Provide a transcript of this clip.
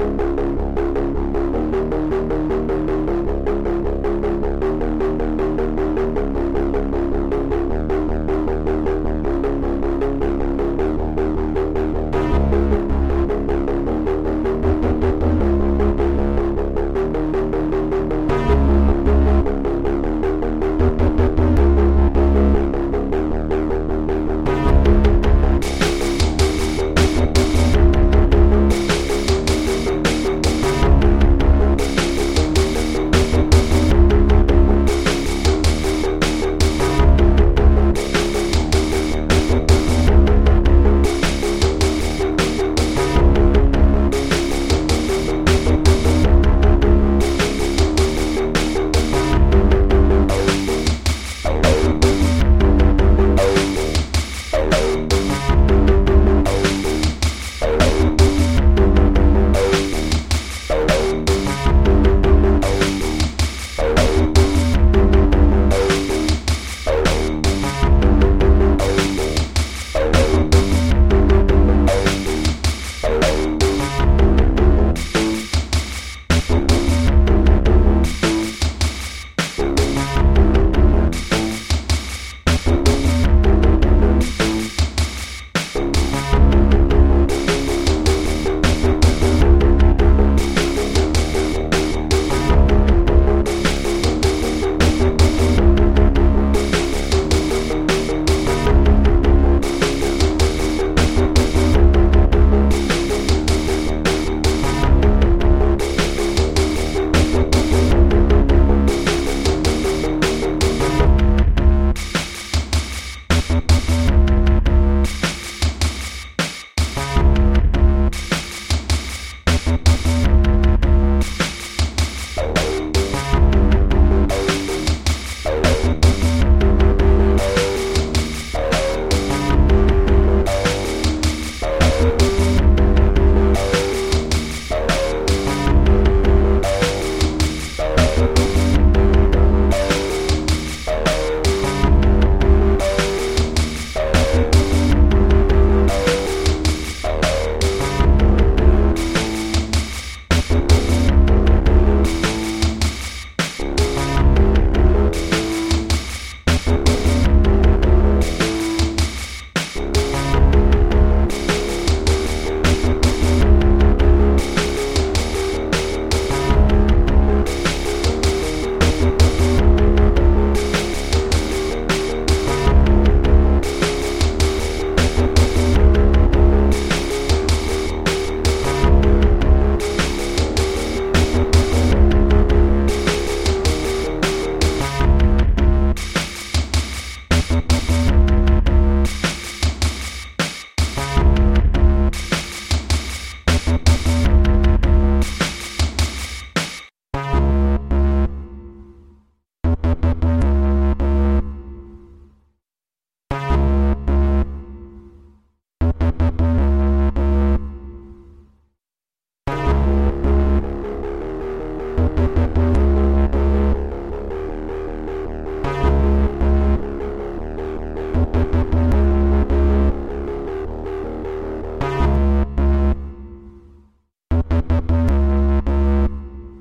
you.